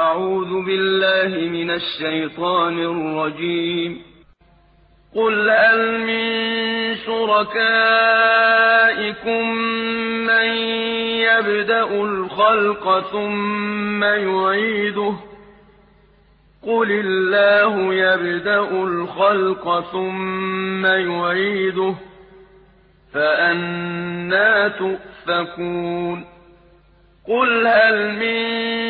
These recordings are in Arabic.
أعوذ بالله من الشيطان الرجيم. قل هل من شركائكم من يبدأ الخلق ثم يعيده؟ قل الله يبدأ الخلق ثم يعيده فأنا تؤفكون. قل هل من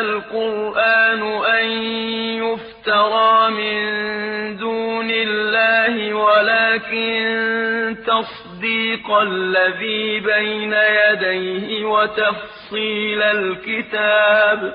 القرآن أن يفترى من دون الله ولكن تصديق الذي بين يديه وتفصيل الكتاب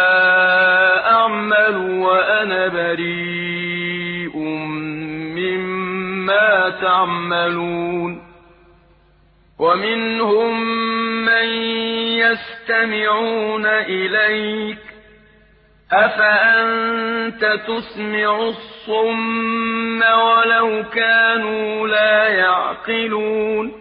بريء مما تعملون ومنهم من يستمعون إليك أفأنت تسمع الصم ولو كانوا لا يعقلون